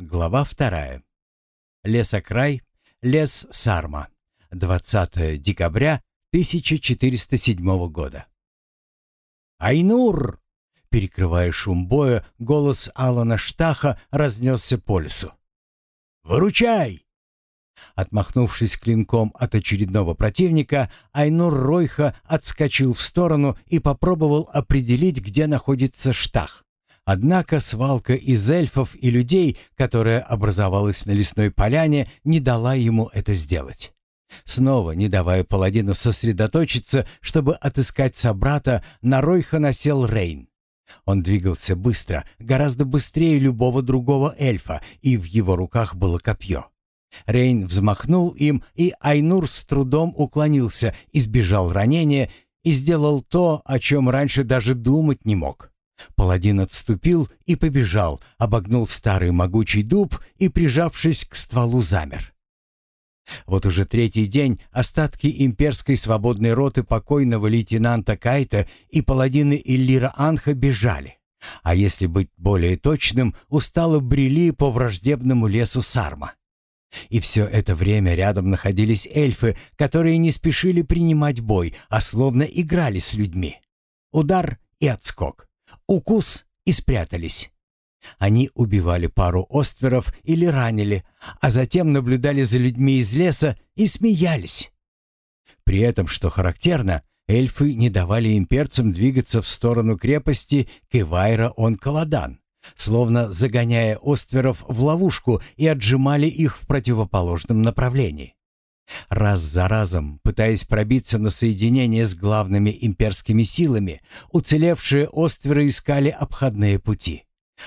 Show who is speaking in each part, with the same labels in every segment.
Speaker 1: Глава вторая. Лесокрай, лес Сарма. 20 декабря 1407 года. «Айнур!» Перекрывая шум боя, голос Алана Штаха разнесся по лесу. «Выручай!» Отмахнувшись клинком от очередного противника, Айнур Ройха отскочил в сторону и попробовал определить, где находится Штах. Однако свалка из эльфов и людей, которая образовалась на лесной поляне, не дала ему это сделать. Снова, не давая паладину сосредоточиться, чтобы отыскать собрата, на Ройха насел Рейн. Он двигался быстро, гораздо быстрее любого другого эльфа, и в его руках было копье. Рейн взмахнул им, и Айнур с трудом уклонился, избежал ранения и сделал то, о чем раньше даже думать не мог. Паладин отступил и побежал, обогнул старый могучий дуб и, прижавшись к стволу, замер. Вот уже третий день остатки имперской свободной роты покойного лейтенанта Кайта и паладины Иллира Анха бежали. А если быть более точным, устало брели по враждебному лесу Сарма. И все это время рядом находились эльфы, которые не спешили принимать бой, а словно играли с людьми. Удар и отскок. Укус и спрятались. Они убивали пару остверов или ранили, а затем наблюдали за людьми из леса и смеялись. При этом, что характерно, эльфы не давали имперцам двигаться в сторону крепости Кевайра-он-Каладан, словно загоняя остверов в ловушку и отжимали их в противоположном направлении. Раз за разом, пытаясь пробиться на соединение с главными имперскими силами, уцелевшие остверы искали обходные пути.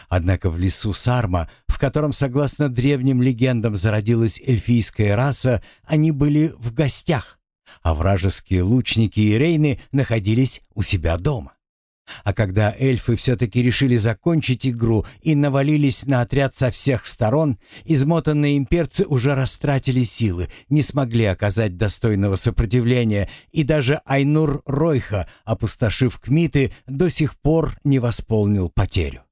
Speaker 1: Однако в лесу Сарма, в котором, согласно древним легендам, зародилась эльфийская раса, они были в гостях, а вражеские лучники и рейны находились у себя дома. А когда эльфы все-таки решили закончить игру и навалились на отряд со всех сторон, измотанные имперцы уже растратили силы, не смогли оказать достойного сопротивления, и даже Айнур Ройха, опустошив Кмиты, до сих пор не восполнил потерю.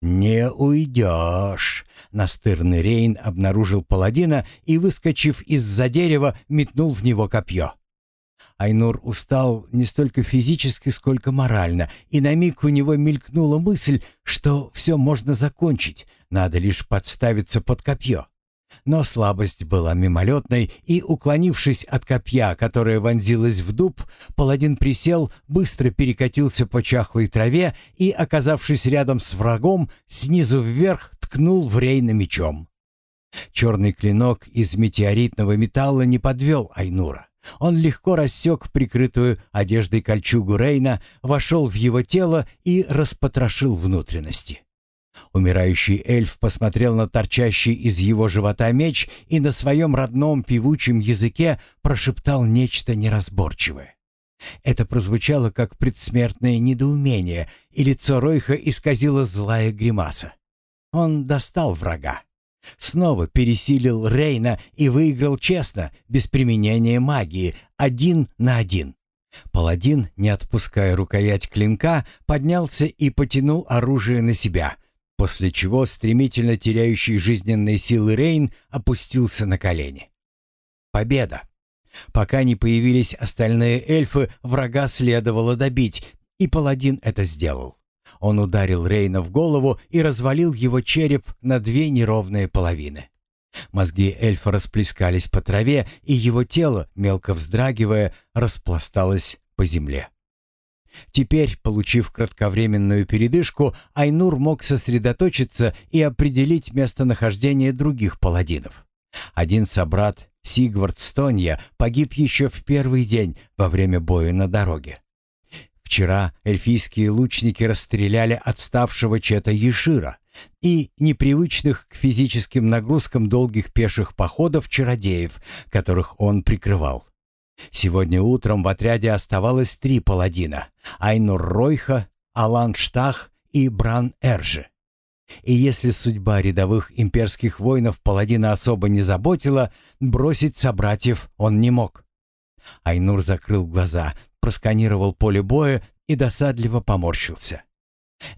Speaker 1: «Не уйдешь!» Настырный Рейн обнаружил паладина и, выскочив из-за дерева, метнул в него копье. Айнур устал не столько физически, сколько морально, и на миг у него мелькнула мысль, что все можно закончить, надо лишь подставиться под копье. Но слабость была мимолетной, и, уклонившись от копья, которое вонзилось в дуб, паладин присел, быстро перекатился по чахлой траве и, оказавшись рядом с врагом, снизу вверх ткнул в Рейна мечом. Черный клинок из метеоритного металла не подвел Айнура. Он легко рассек прикрытую одеждой кольчугу Рейна, вошел в его тело и распотрошил внутренности. Умирающий эльф посмотрел на торчащий из его живота меч и на своем родном певучем языке прошептал нечто неразборчивое. Это прозвучало как предсмертное недоумение, и лицо Ройха исказило злая гримаса. Он достал врага. Снова пересилил Рейна и выиграл честно, без применения магии, один на один. Паладин, не отпуская рукоять клинка, поднялся и потянул оружие на себя, после чего стремительно теряющий жизненные силы Рейн опустился на колени. Победа! Пока не появились остальные эльфы, врага следовало добить, и паладин это сделал. Он ударил Рейна в голову и развалил его череп на две неровные половины. Мозги эльфа расплескались по траве, и его тело, мелко вздрагивая, распласталось по земле. Теперь, получив кратковременную передышку, Айнур мог сосредоточиться и определить местонахождение других паладинов. Один собрат, Сигвард Стонья, погиб еще в первый день во время боя на дороге. Вчера эльфийские лучники расстреляли отставшего чета Ешира и непривычных к физическим нагрузкам долгих пеших походов чародеев, которых он прикрывал. Сегодня утром в отряде оставалось три паладина — Айнур Ройха, Алан Штах и Бран Эржи. И если судьба рядовых имперских воинов паладина особо не заботила, бросить собратьев он не мог. Айнур закрыл глаза, просканировал поле боя и досадливо поморщился.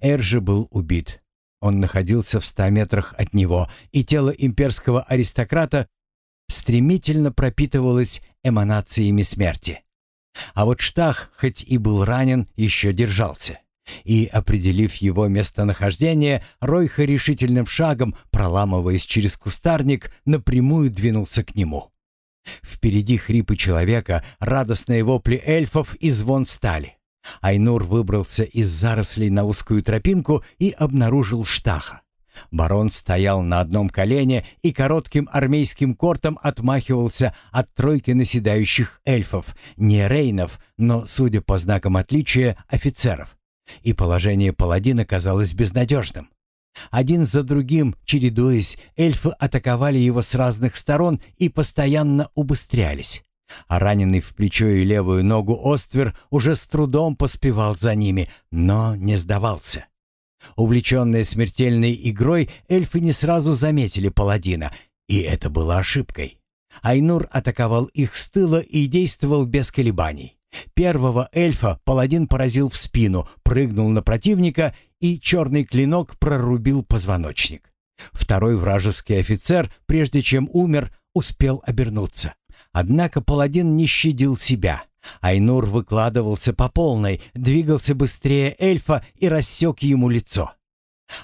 Speaker 1: Эржи был убит. Он находился в ста метрах от него, и тело имперского аристократа стремительно пропитывалось эманациями смерти. А вот Штах, хоть и был ранен, еще держался. И, определив его местонахождение, Ройха решительным шагом, проламываясь через кустарник, напрямую двинулся к нему. Впереди хрипы человека, радостные вопли эльфов и звон стали. Айнур выбрался из зарослей на узкую тропинку и обнаружил Штаха. Барон стоял на одном колене и коротким армейским кортом отмахивался от тройки наседающих эльфов, не рейнов, но, судя по знакам отличия, офицеров. И положение паладина казалось безнадежным. Один за другим, чередуясь, эльфы атаковали его с разных сторон и постоянно убыстрялись. А раненый в плечо и левую ногу Оствер уже с трудом поспевал за ними, но не сдавался. Увлеченные смертельной игрой, эльфы не сразу заметили паладина, и это было ошибкой. Айнур атаковал их с тыла и действовал без колебаний. Первого эльфа паладин поразил в спину, прыгнул на противника, и черный клинок прорубил позвоночник. Второй вражеский офицер, прежде чем умер, успел обернуться. Однако паладин не щадил себя. Айнур выкладывался по полной, двигался быстрее эльфа и рассек ему лицо.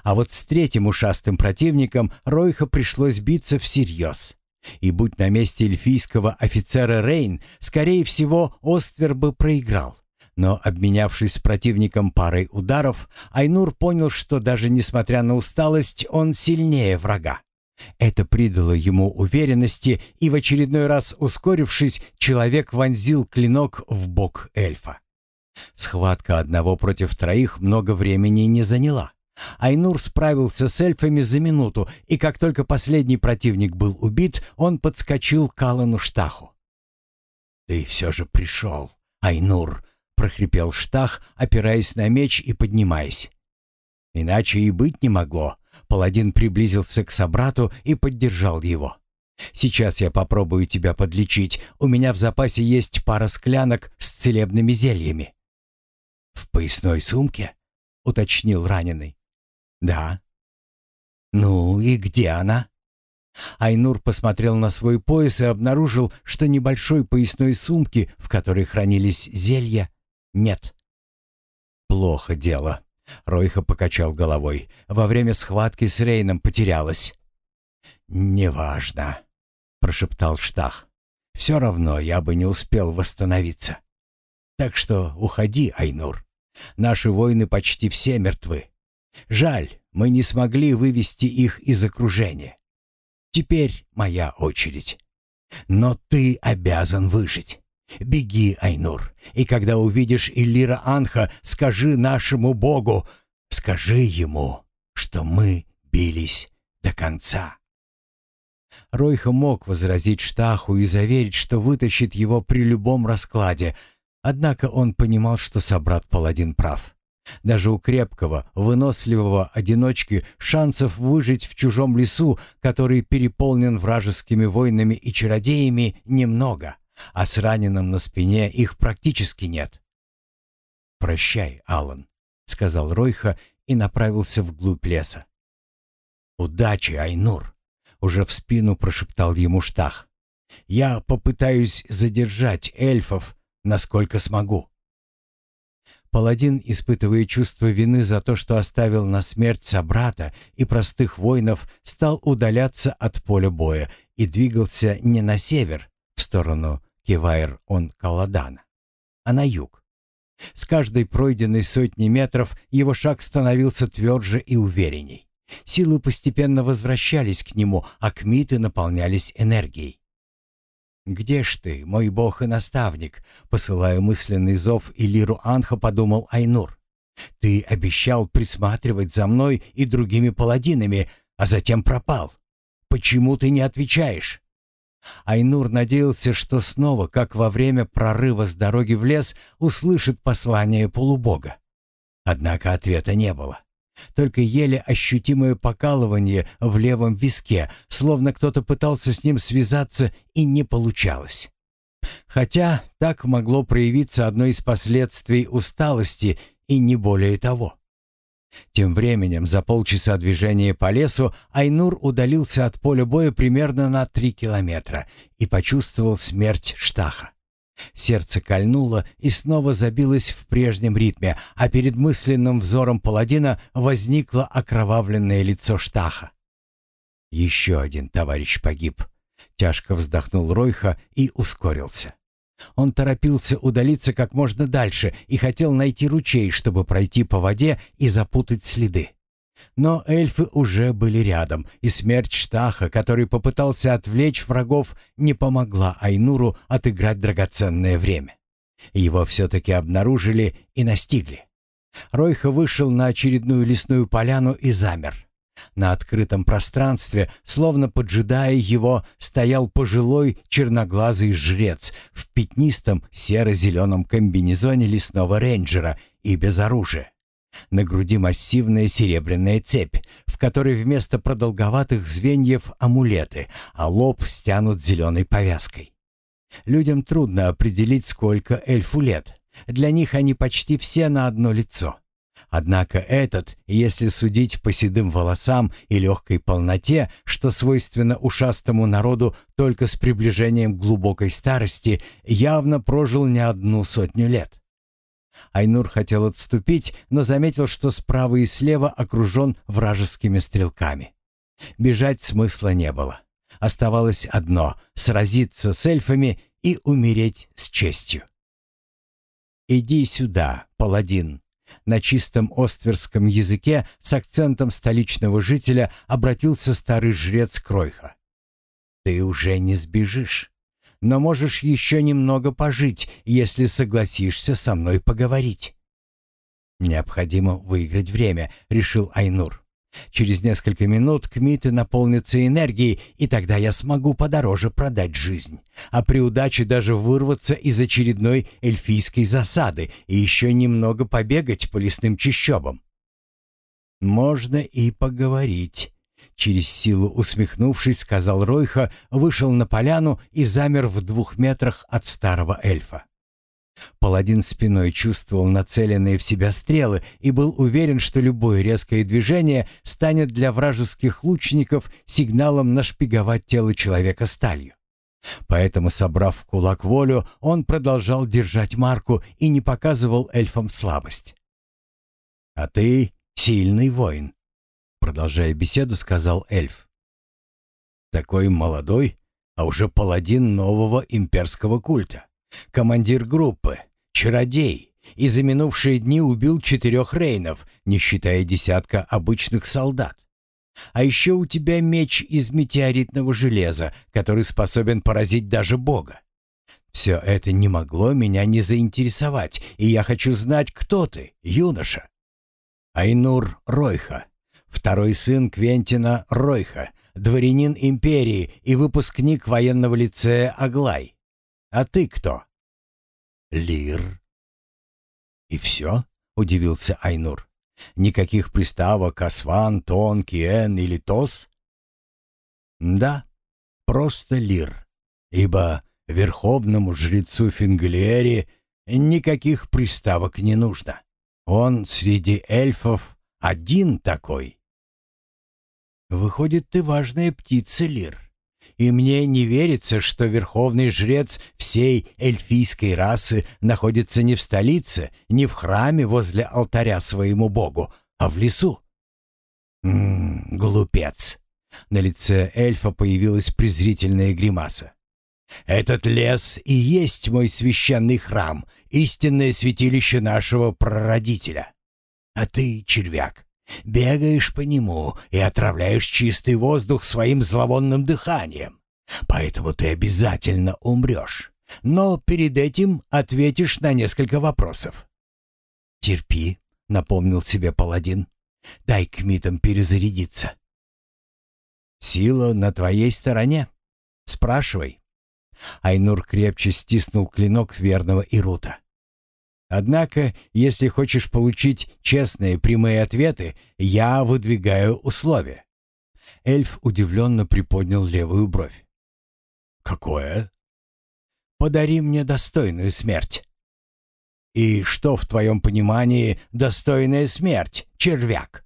Speaker 1: А вот с третьим ушастым противником Ройха пришлось биться всерьез. И будь на месте эльфийского офицера Рейн, скорее всего, Оствер бы проиграл. Но, обменявшись с противником парой ударов, Айнур понял, что даже несмотря на усталость, он сильнее врага. Это придало ему уверенности, и в очередной раз ускорившись, человек вонзил клинок в бок эльфа. Схватка одного против троих много времени не заняла. Айнур справился с эльфами за минуту, и как только последний противник был убит, он подскочил к Алану Штаху. «Ты все же пришел, Айнур», — прохрипел Штах, опираясь на меч и поднимаясь. «Иначе и быть не могло. Паладин приблизился к собрату и поддержал его. «Сейчас я попробую тебя подлечить. У меня в запасе есть пара склянок с целебными зельями». «В поясной сумке?» — уточнил раненый. «Да». «Ну и где она?» Айнур посмотрел на свой пояс и обнаружил, что небольшой поясной сумки, в которой хранились зелья, нет. «Плохо дело», Ройха покачал головой. Во время схватки с Рейном потерялась. «Неважно», — прошептал Штах. «Все равно я бы не успел восстановиться. Так что уходи, Айнур. Наши воины почти все мертвы. Жаль, мы не смогли вывести их из окружения. Теперь моя очередь. Но ты обязан выжить. Беги, Айнур, и когда увидишь Иллира Анха, скажи нашему богу, скажи ему, что мы бились до конца. Ройха мог возразить Штаху и заверить, что вытащит его при любом раскладе, однако он понимал, что собрат-паладин прав. Даже у крепкого, выносливого одиночки шансов выжить в чужом лесу, который переполнен вражескими войнами и чародеями, немного а с раненым на спине их практически нет. «Прощай, Алан», — сказал Ройха и направился вглубь леса. «Удачи, Айнур!» — уже в спину прошептал ему Штах. «Я попытаюсь задержать эльфов, насколько смогу». Паладин, испытывая чувство вины за то, что оставил на смерть собрата и простых воинов, стал удаляться от поля боя и двигался не на север, в сторону Кивайр он Каладана, а на юг. С каждой пройденной сотни метров его шаг становился тверже и уверенней. Силы постепенно возвращались к нему, а кмиты наполнялись энергией. «Где ж ты, мой бог и наставник?» Посылая мысленный зов Илиру Анха, подумал Айнур. «Ты обещал присматривать за мной и другими паладинами, а затем пропал. Почему ты не отвечаешь?» Айнур надеялся, что снова, как во время прорыва с дороги в лес, услышит послание полубога. Однако ответа не было. Только еле ощутимое покалывание в левом виске, словно кто-то пытался с ним связаться и не получалось. Хотя так могло проявиться одно из последствий усталости и не более того. Тем временем, за полчаса движения по лесу, Айнур удалился от поля боя примерно на три километра и почувствовал смерть Штаха. Сердце кольнуло и снова забилось в прежнем ритме, а перед мысленным взором паладина возникло окровавленное лицо Штаха. «Еще один товарищ погиб», — тяжко вздохнул Ройха и ускорился. Он торопился удалиться как можно дальше и хотел найти ручей, чтобы пройти по воде и запутать следы. Но эльфы уже были рядом, и смерть Штаха, который попытался отвлечь врагов, не помогла Айнуру отыграть драгоценное время. Его все-таки обнаружили и настигли. Ройха вышел на очередную лесную поляну и замер. На открытом пространстве, словно поджидая его, стоял пожилой черноглазый жрец в пятнистом серо-зеленом комбинезоне лесного рейнджера и без оружия. На груди массивная серебряная цепь, в которой вместо продолговатых звеньев амулеты, а лоб стянут зеленой повязкой. Людям трудно определить, сколько эльфу лет. Для них они почти все на одно лицо. Однако этот, если судить по седым волосам и легкой полноте, что свойственно ушастому народу только с приближением глубокой старости, явно прожил не одну сотню лет. Айнур хотел отступить, но заметил, что справа и слева окружен вражескими стрелками. Бежать смысла не было. Оставалось одно — сразиться с эльфами и умереть с честью. «Иди сюда, паладин», на чистом остверском языке с акцентом столичного жителя обратился старый жрец Кройха. «Ты уже не сбежишь, но можешь еще немного пожить, если согласишься со мной поговорить». «Необходимо выиграть время», — решил Айнур. Через несколько минут кмиты наполнятся энергией, и тогда я смогу подороже продать жизнь. А при удаче даже вырваться из очередной эльфийской засады и еще немного побегать по лесным чащобам. «Можно и поговорить», — через силу усмехнувшись, сказал Ройха, вышел на поляну и замер в двух метрах от старого эльфа. Паладин спиной чувствовал нацеленные в себя стрелы и был уверен, что любое резкое движение станет для вражеских лучников сигналом нашпиговать тело человека сталью. Поэтому, собрав в кулак волю, он продолжал держать марку и не показывал эльфам слабость. «А ты сильный воин», — продолжая беседу, сказал эльф. «Такой молодой, а уже паладин нового имперского культа командир группы, чародей, и за минувшие дни убил четырех рейнов, не считая десятка обычных солдат. А еще у тебя меч из метеоритного железа, который способен поразить даже Бога. Все это не могло меня не заинтересовать, и я хочу знать, кто ты, юноша. Айнур Ройха, второй сын Квентина Ройха, дворянин империи и выпускник военного лицея Аглай. А ты кто?» «Лир». «И все?» — удивился Айнур. «Никаких приставок Асван, Тон, Киен или Тос?» «Да, просто Лир, ибо верховному жрецу Фингалиэри никаких приставок не нужно. Он среди эльфов один такой». «Выходит, ты важная птица, Лир и мне не верится, что верховный жрец всей эльфийской расы находится не в столице, не в храме возле алтаря своему богу, а в лесу. М глупец. На лице эльфа появилась презрительная гримаса. Этот лес и есть мой священный храм, истинное святилище нашего прародителя. А ты, червяк, Бегаешь по нему и отравляешь чистый воздух своим зловонным дыханием. Поэтому ты обязательно умрешь. Но перед этим ответишь на несколько вопросов. «Терпи», — напомнил себе паладин. «Дай кмитам перезарядиться». «Сила на твоей стороне. Спрашивай». Айнур крепче стиснул клинок верного Ирута. Однако, если хочешь получить честные прямые ответы, я выдвигаю условия». Эльф удивленно приподнял левую бровь. «Какое?» «Подари мне достойную смерть». «И что в твоем понимании достойная смерть, червяк?»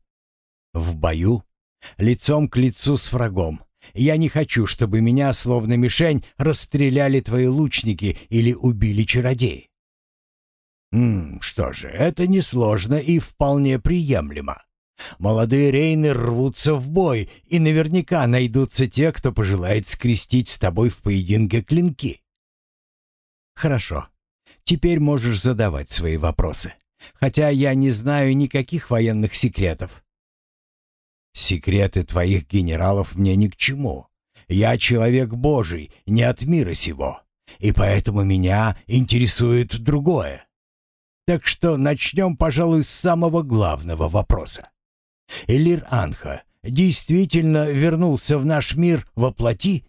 Speaker 1: «В бою, лицом к лицу с врагом. Я не хочу, чтобы меня, словно мишень, расстреляли твои лучники или убили чародеи». «М что же, это несложно и вполне приемлемо. Молодые рейны рвутся в бой, и наверняка найдутся те, кто пожелает скрестить с тобой в поединке клинки». «Хорошо. Теперь можешь задавать свои вопросы. Хотя я не знаю никаких военных секретов. Секреты твоих генералов мне ни к чему. Я человек Божий, не от мира сего, и поэтому меня интересует другое. Так что начнем, пожалуй, с самого главного вопроса. Элир Анха действительно вернулся в наш мир во плоти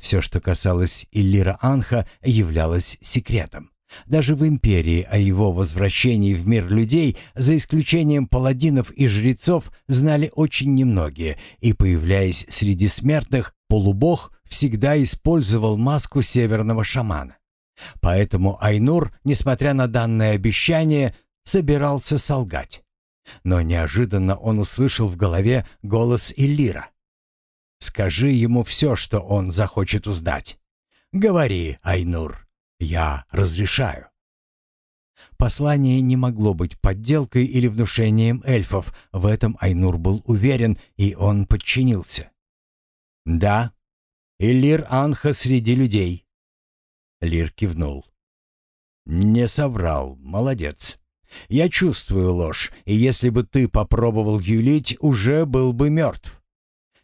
Speaker 1: все, что касалось Иллира Анха, являлось секретом. Даже в империи о его возвращении в мир людей, за исключением паладинов и жрецов, знали очень немногие, и, появляясь среди смертных, полубог всегда использовал маску северного шамана. Поэтому Айнур, несмотря на данное обещание, собирался солгать. Но неожиданно он услышал в голове голос Иллира. Скажи ему все, что он захочет узнать. Говори, Айнур, я разрешаю. Послание не могло быть подделкой или внушением эльфов, в этом Айнур был уверен, и он подчинился. «Да, Элир Анха среди людей». Лир кивнул. «Не соврал, молодец. Я чувствую ложь, и если бы ты попробовал юлить, уже был бы мертв.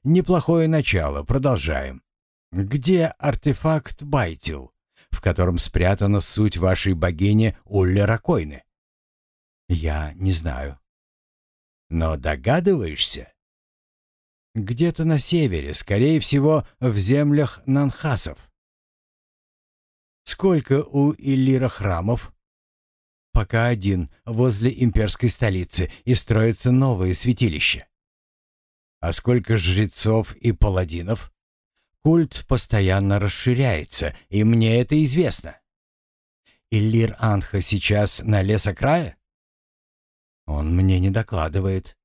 Speaker 1: Неплохое начало, продолжаем. Где артефакт Байтил, в котором спрятана суть вашей богини Уллеракойны? Я не знаю. Но догадываешься? Где-то на севере, скорее всего, в землях Нанхасов. Сколько у Иллира храмов? Пока один, возле имперской столицы, и строится новое святилище. А сколько жрецов и паладинов? Культ постоянно расширяется, и мне это известно. Иллир Анха сейчас на лесокрае? Он мне не докладывает.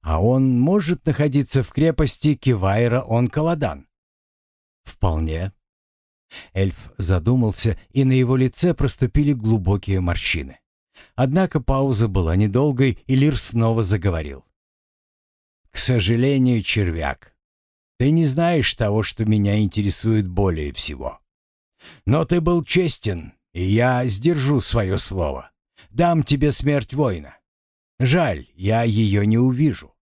Speaker 1: А он может находиться в крепости Кивайра он Каладан? Вполне. Эльф задумался, и на его лице проступили глубокие морщины. Однако пауза была недолгой, и Лир снова заговорил. К сожалению, червяк, ты не знаешь того, что меня интересует более всего. Но ты был честен, и я сдержу свое слово. Дам тебе смерть воина. Жаль, я ее не увижу.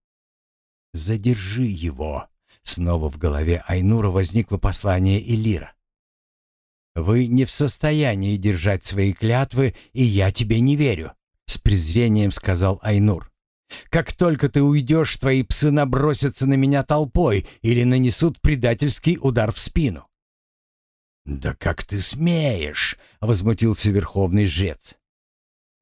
Speaker 1: Задержи его. Снова в голове Айнура возникло послание Элира. Вы не в состоянии держать свои клятвы, и я тебе не верю, с презрением сказал Айнур. Как только ты уйдешь, твои псы набросятся на меня толпой или нанесут предательский удар в спину». «Да как ты смеешь!» — возмутился верховный жрец.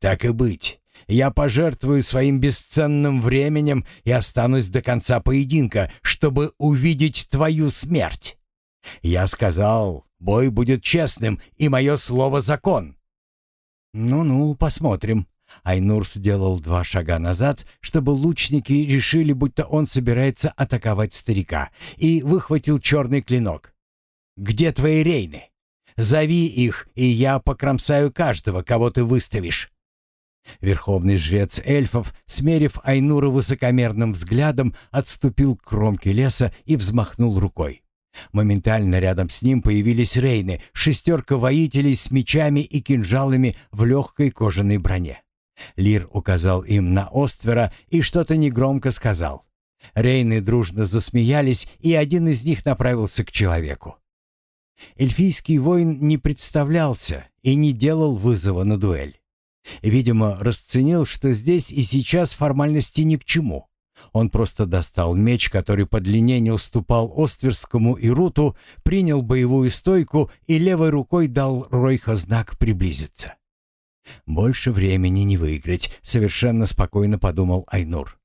Speaker 1: «Так и быть. Я пожертвую своим бесценным временем и останусь до конца поединка, чтобы увидеть твою смерть. Я сказал, бой будет честным, и мое слово — закон». «Ну-ну, посмотрим», Айнур сделал два шага назад, чтобы лучники решили, будто он собирается атаковать старика, и выхватил черный клинок. «Где твои рейны? Зови их, и я покромсаю каждого, кого ты выставишь». Верховный жрец эльфов, смерив Айнура высокомерным взглядом, отступил к кромке леса и взмахнул рукой. Моментально рядом с ним появились рейны, шестерка воителей с мечами и кинжалами в легкой кожаной броне. Лир указал им на Оствера и что-то негромко сказал. Рейны дружно засмеялись, и один из них направился к человеку. Эльфийский воин не представлялся и не делал вызова на дуэль. Видимо, расценил, что здесь и сейчас формальности ни к чему. Он просто достал меч, который по длине не уступал Остверскому и Руту, принял боевую стойку и левой рукой дал Ройха знак приблизиться. «Больше времени не выиграть», — совершенно спокойно подумал Айнур.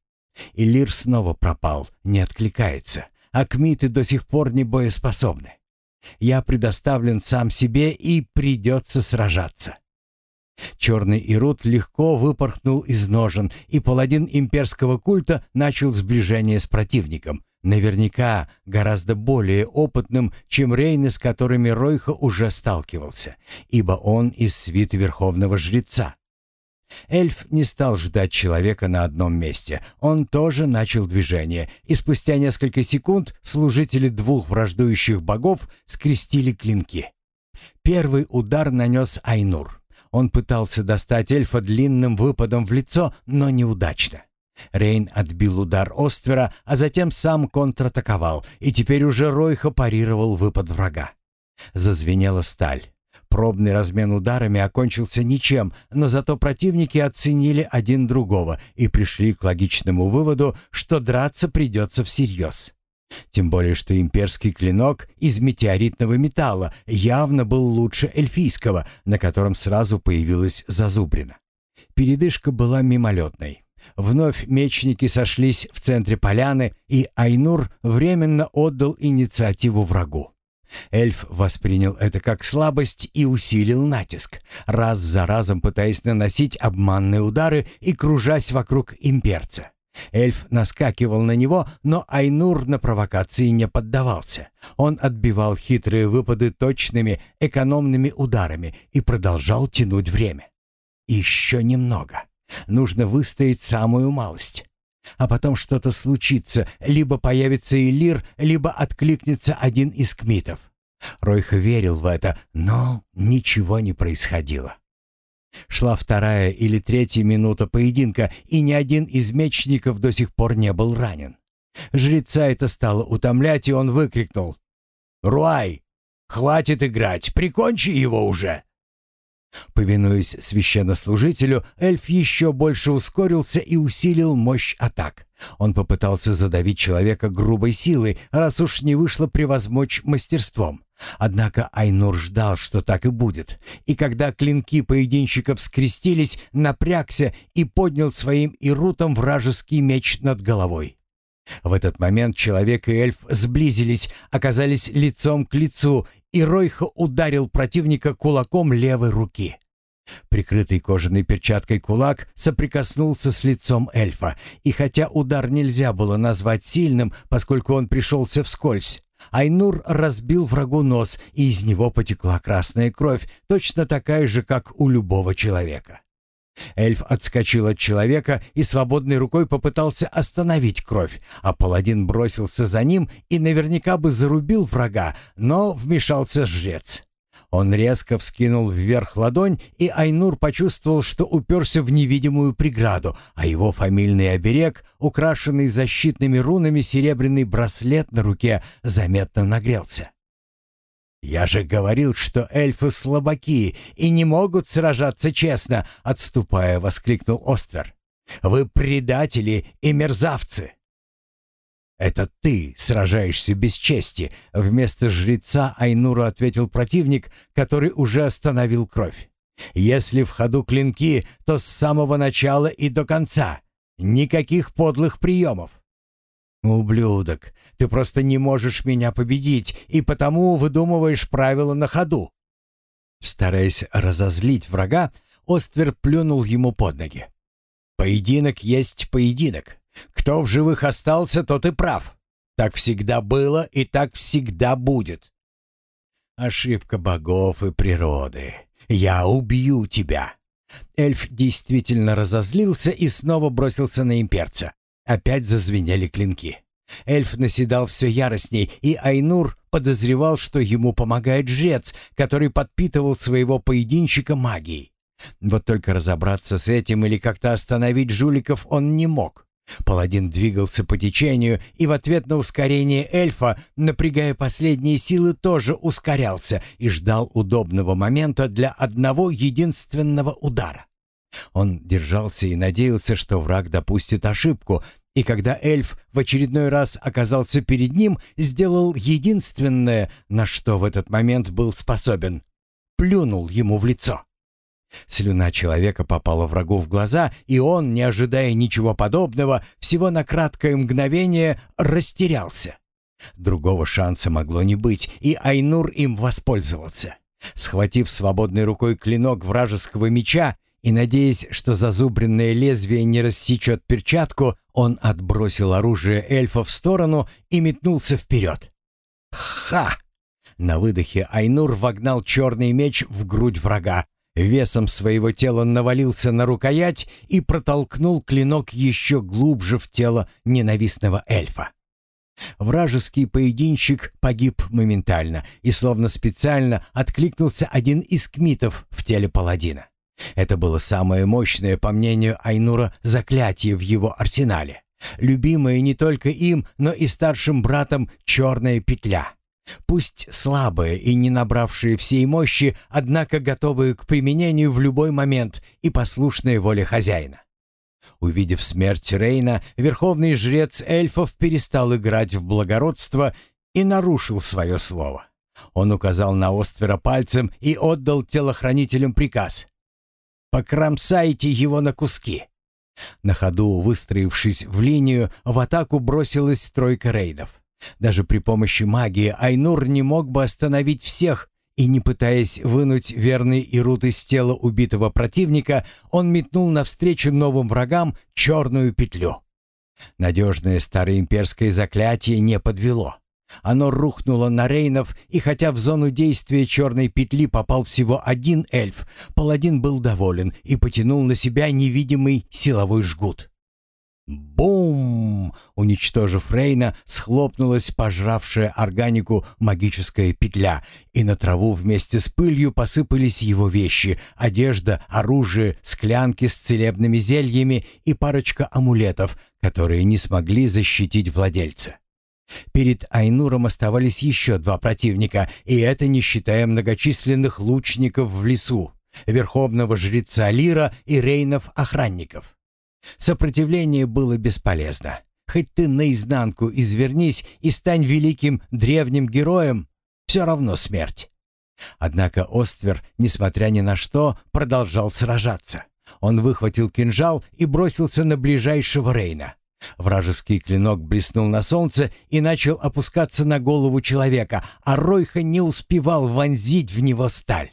Speaker 1: Илир снова пропал, не откликается, а кмиты до сих пор не боеспособны. Я предоставлен сам себе и придется сражаться. Черный Ирут легко выпорхнул из ножен, и паладин имперского культа начал сближение с противником, наверняка гораздо более опытным, чем Рейны, с которыми Ройха уже сталкивался, ибо он из свиты Верховного Жреца. Эльф не стал ждать человека на одном месте. Он тоже начал движение, и спустя несколько секунд служители двух враждующих богов скрестили клинки. Первый удар нанес Айнур. Он пытался достать эльфа длинным выпадом в лицо, но неудачно. Рейн отбил удар Оствера, а затем сам контратаковал, и теперь уже Ройха парировал выпад врага. Зазвенела сталь. Пробный размен ударами окончился ничем, но зато противники оценили один другого и пришли к логичному выводу, что драться придется всерьез. Тем более, что имперский клинок из метеоритного металла явно был лучше эльфийского, на котором сразу появилась зазубрина. Передышка была мимолетной. Вновь мечники сошлись в центре поляны, и Айнур временно отдал инициативу врагу. Эльф воспринял это как слабость и усилил натиск, раз за разом пытаясь наносить обманные удары и кружась вокруг имперца. Эльф наскакивал на него, но Айнур на провокации не поддавался. Он отбивал хитрые выпады точными, экономными ударами и продолжал тянуть время. Еще немного. Нужно выстоять самую малость. А потом что-то случится, либо появится Элир, либо откликнется один из кмитов. Ройха верил в это, но ничего не происходило. Шла вторая или третья минута поединка, и ни один из мечников до сих пор не был ранен. Жреца это стало утомлять, и он выкрикнул. «Руай, хватит играть, прикончи его уже!» Повинуясь священнослужителю, эльф еще больше ускорился и усилил мощь атак. Он попытался задавить человека грубой силой, раз уж не вышло превозмочь мастерством. Однако Айнур ждал, что так и будет, и когда клинки поединщиков скрестились, напрягся и поднял своим ирутом вражеский меч над головой. В этот момент человек и эльф сблизились, оказались лицом к лицу, и Ройха ударил противника кулаком левой руки. Прикрытый кожаной перчаткой кулак соприкоснулся с лицом эльфа, и хотя удар нельзя было назвать сильным, поскольку он пришелся вскользь, Айнур разбил врагу нос, и из него потекла красная кровь, точно такая же, как у любого человека. Эльф отскочил от человека и свободной рукой попытался остановить кровь, а паладин бросился за ним и наверняка бы зарубил врага, но вмешался жрец. Он резко вскинул вверх ладонь, и Айнур почувствовал, что уперся в невидимую преграду, а его фамильный оберег, украшенный защитными рунами серебряный браслет на руке, заметно нагрелся. «Я же говорил, что эльфы слабаки и не могут сражаться честно!» — отступая, воскликнул Оствер. «Вы предатели и мерзавцы!» «Это ты сражаешься без чести», — вместо жреца Айнура ответил противник, который уже остановил кровь. «Если в ходу клинки, то с самого начала и до конца. Никаких подлых приемов». «Ублюдок, ты просто не можешь меня победить, и потому выдумываешь правила на ходу». Стараясь разозлить врага, Оствер плюнул ему под ноги. «Поединок есть поединок. Кто в живых остался, тот и прав. Так всегда было и так всегда будет. Ошибка богов и природы. Я убью тебя. Эльф действительно разозлился и снова бросился на имперца. Опять зазвенели клинки. Эльф наседал все яростней, и Айнур подозревал, что ему помогает жрец, который подпитывал своего поединщика магией. Вот только разобраться с этим или как-то остановить жуликов он не мог. Паладин двигался по течению и в ответ на ускорение эльфа, напрягая последние силы, тоже ускорялся и ждал удобного момента для одного единственного удара. Он держался и надеялся, что враг допустит ошибку, и когда эльф в очередной раз оказался перед ним, сделал единственное, на что в этот момент был способен — плюнул ему в лицо. Слюна человека попала врагу в глаза, и он, не ожидая ничего подобного, всего на краткое мгновение растерялся. Другого шанса могло не быть, и Айнур им воспользовался. Схватив свободной рукой клинок вражеского меча и надеясь, что зазубренное лезвие не рассечет перчатку, он отбросил оружие эльфа в сторону и метнулся вперед. «Ха!» На выдохе Айнур вогнал черный меч в грудь врага, весом своего тела навалился на рукоять и протолкнул клинок еще глубже в тело ненавистного эльфа. Вражеский поединщик погиб моментально, и словно специально откликнулся один из кмитов в теле паладина. Это было самое мощное, по мнению Айнура, заклятие в его арсенале. Любимое не только им, но и старшим братом «Черная петля». Пусть слабые и не набравшие всей мощи, однако готовые к применению в любой момент и послушные воле хозяина. Увидев смерть Рейна, верховный жрец эльфов перестал играть в благородство и нарушил свое слово. Он указал на Оствера пальцем и отдал телохранителям приказ. «Покромсайте его на куски!» На ходу, выстроившись в линию, в атаку бросилась тройка рейдов. Даже при помощи магии Айнур не мог бы остановить всех, и не пытаясь вынуть верный Ирут из тела убитого противника, он метнул навстречу новым врагам черную петлю. Надежное староимперское заклятие не подвело. Оно рухнуло на Рейнов, и хотя в зону действия черной петли попал всего один эльф, паладин был доволен и потянул на себя невидимый силовой жгут. Бум! Уничтожив Рейна, схлопнулась пожравшая органику магическая петля, и на траву вместе с пылью посыпались его вещи, одежда, оружие, склянки с целебными зельями и парочка амулетов, которые не смогли защитить владельца. Перед Айнуром оставались еще два противника, и это не считая многочисленных лучников в лесу, верховного жреца Лира и рейнов-охранников. Сопротивление было бесполезно. Хоть ты наизнанку извернись и стань великим древним героем, все равно смерть. Однако Оствер, несмотря ни на что, продолжал сражаться. Он выхватил кинжал и бросился на ближайшего Рейна. Вражеский клинок блеснул на солнце и начал опускаться на голову человека, а Ройха не успевал вонзить в него сталь.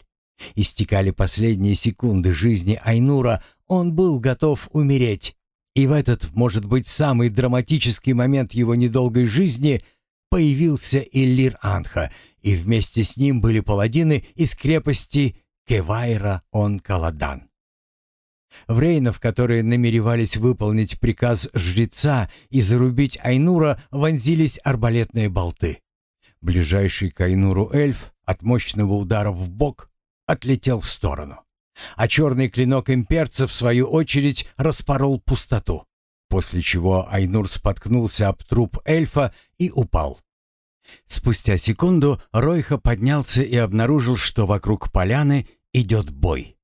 Speaker 1: Истекали последние секунды жизни Айнура, он был готов умереть. И в этот, может быть, самый драматический момент его недолгой жизни появился Иллир Анха, и вместе с ним были паладины из крепости Кевайра-он-Каладан. В Рейнов, которые намеревались выполнить приказ жреца и зарубить Айнура, вонзились арбалетные болты. Ближайший к Айнуру эльф от мощного удара в бок отлетел в сторону а черный клинок имперца, в свою очередь, распорол пустоту, после чего Айнур споткнулся об труп эльфа и упал. Спустя секунду Ройха поднялся и обнаружил, что вокруг поляны идет бой.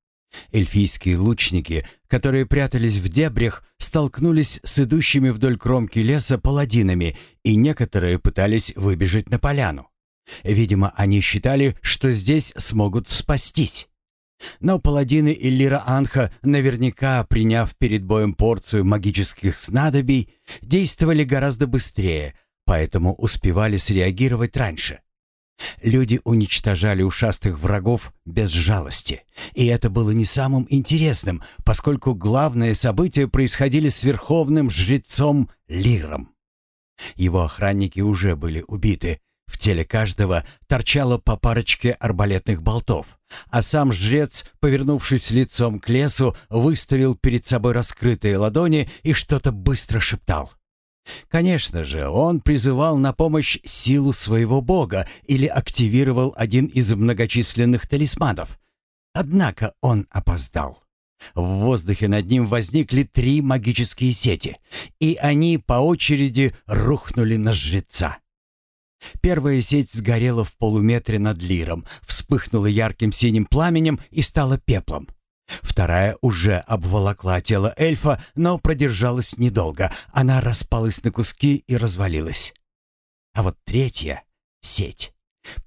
Speaker 1: Эльфийские лучники, которые прятались в дебрях, столкнулись с идущими вдоль кромки леса паладинами, и некоторые пытались выбежать на поляну. Видимо, они считали, что здесь смогут спастись. Но паладины Иллира Анха, наверняка приняв перед боем порцию магических снадобий, действовали гораздо быстрее, поэтому успевали среагировать раньше. Люди уничтожали ушастых врагов без жалости. И это было не самым интересным, поскольку главные события происходили с верховным жрецом Лиром. Его охранники уже были убиты, в теле каждого торчало по парочке арбалетных болтов, а сам жрец, повернувшись лицом к лесу, выставил перед собой раскрытые ладони и что-то быстро шептал. Конечно же, он призывал на помощь силу своего бога или активировал один из многочисленных талисманов. Однако он опоздал. В воздухе над ним возникли три магические сети, и они по очереди рухнули на жреца. Первая сеть сгорела в полуметре над лиром, вспыхнула ярким синим пламенем и стала пеплом. Вторая уже обволокла тело эльфа, но продержалась недолго. Она распалась на куски и развалилась. А вот третья — сеть.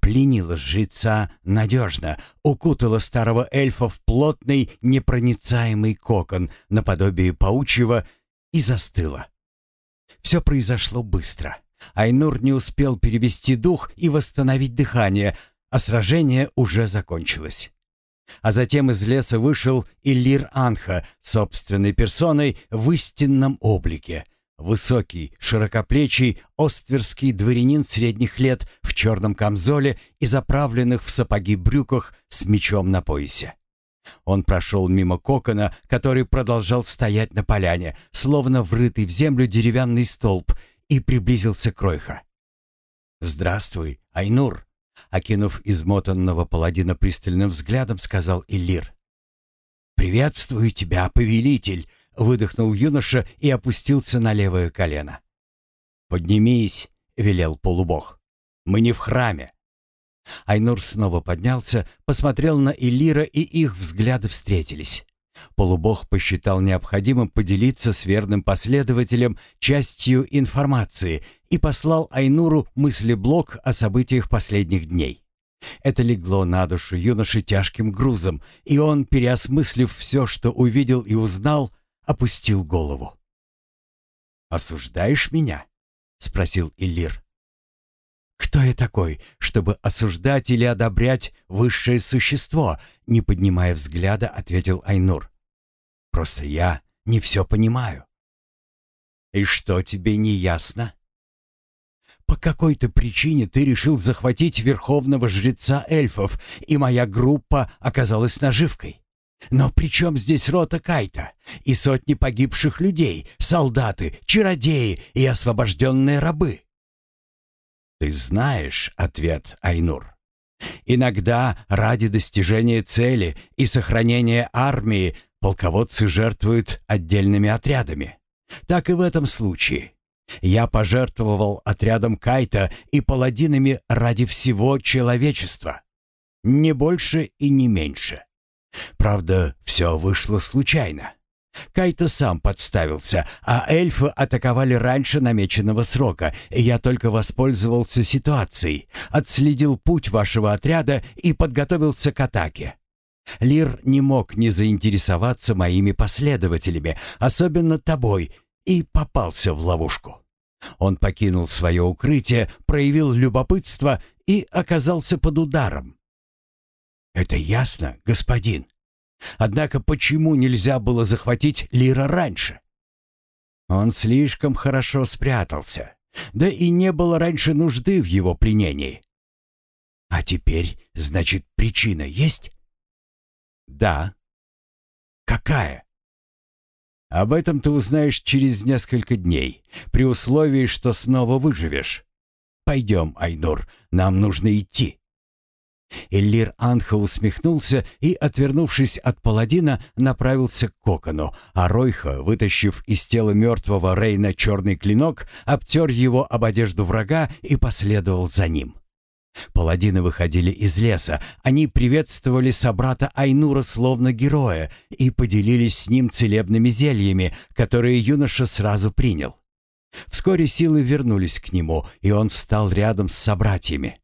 Speaker 1: Пленила жреца надежно, укутала старого эльфа в плотный, непроницаемый кокон, наподобие паучьего, и застыла. Все произошло быстро. Айнур не успел перевести дух и восстановить дыхание. а сражение уже закончилось. А затем из леса вышел Иллир Анха собственной персоной в истинном облике. Высокий, широкоплечий, остверский дворянин средних лет в черном камзоле и заправленных в сапоги брюках с мечом на поясе. Он прошел мимо кокона, который продолжал стоять на поляне, словно врытый в землю деревянный столб, и приблизился к Ройха. «Здравствуй, Айнур!» Окинув измотанного паладина пристальным взглядом, сказал Иллир. «Приветствую тебя, повелитель!» — выдохнул юноша и опустился на левое колено. «Поднимись!» — велел полубог. «Мы не в храме!» Айнур снова поднялся, посмотрел на Иллира, и их взгляды встретились. Полубог посчитал необходимым поделиться с верным последователем частью информации и послал Айнуру мыслеблок о событиях последних дней. Это легло на душу юноши тяжким грузом, и он, переосмыслив все, что увидел и узнал, опустил голову. «Осуждаешь меня?» — спросил Иллир. «Кто я такой, чтобы осуждать или одобрять высшее существо?» Не поднимая взгляда, ответил Айнур. «Просто я не все понимаю». «И что тебе не ясно?» «По какой-то причине ты решил захватить верховного жреца эльфов, и моя группа оказалась наживкой. Но при чем здесь рота Кайта и сотни погибших людей, солдаты, чародеи и освобожденные рабы?» Ты знаешь ответ, Айнур. Иногда ради достижения цели и сохранения армии полководцы жертвуют отдельными отрядами. Так и в этом случае. Я пожертвовал отрядом Кайта и паладинами ради всего человечества. Не больше и не меньше. Правда, все вышло случайно. Кайто сам подставился, а эльфы атаковали раньше намеченного срока, и я только воспользовался ситуацией, отследил путь вашего отряда и подготовился к атаке. Лир не мог не заинтересоваться моими последователями, особенно тобой, и попался в ловушку. Он покинул свое укрытие, проявил любопытство и оказался под ударом. «Это ясно, господин», Однако почему нельзя было захватить Лира раньше? Он слишком хорошо спрятался, да и не было раньше нужды в его пленении. А теперь, значит, причина есть? Да. Какая? Об этом ты узнаешь через несколько дней, при условии, что снова выживешь. Пойдем, Айнур, нам нужно идти. Эллир Анха усмехнулся и, отвернувшись от паладина, направился к кокону, а Ройха, вытащив из тела мертвого Рейна черный клинок, обтер его об одежду врага и последовал за ним. Паладины выходили из леса, они приветствовали собрата Айнура словно героя и поделились с ним целебными зельями, которые юноша сразу принял. Вскоре силы вернулись к нему, и он встал рядом с собратьями.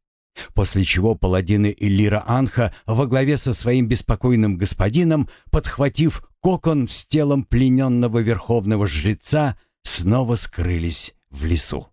Speaker 1: После чего паладины Иллира Анха во главе со своим беспокойным господином, подхватив кокон с телом плененного верховного жреца, снова скрылись в лесу.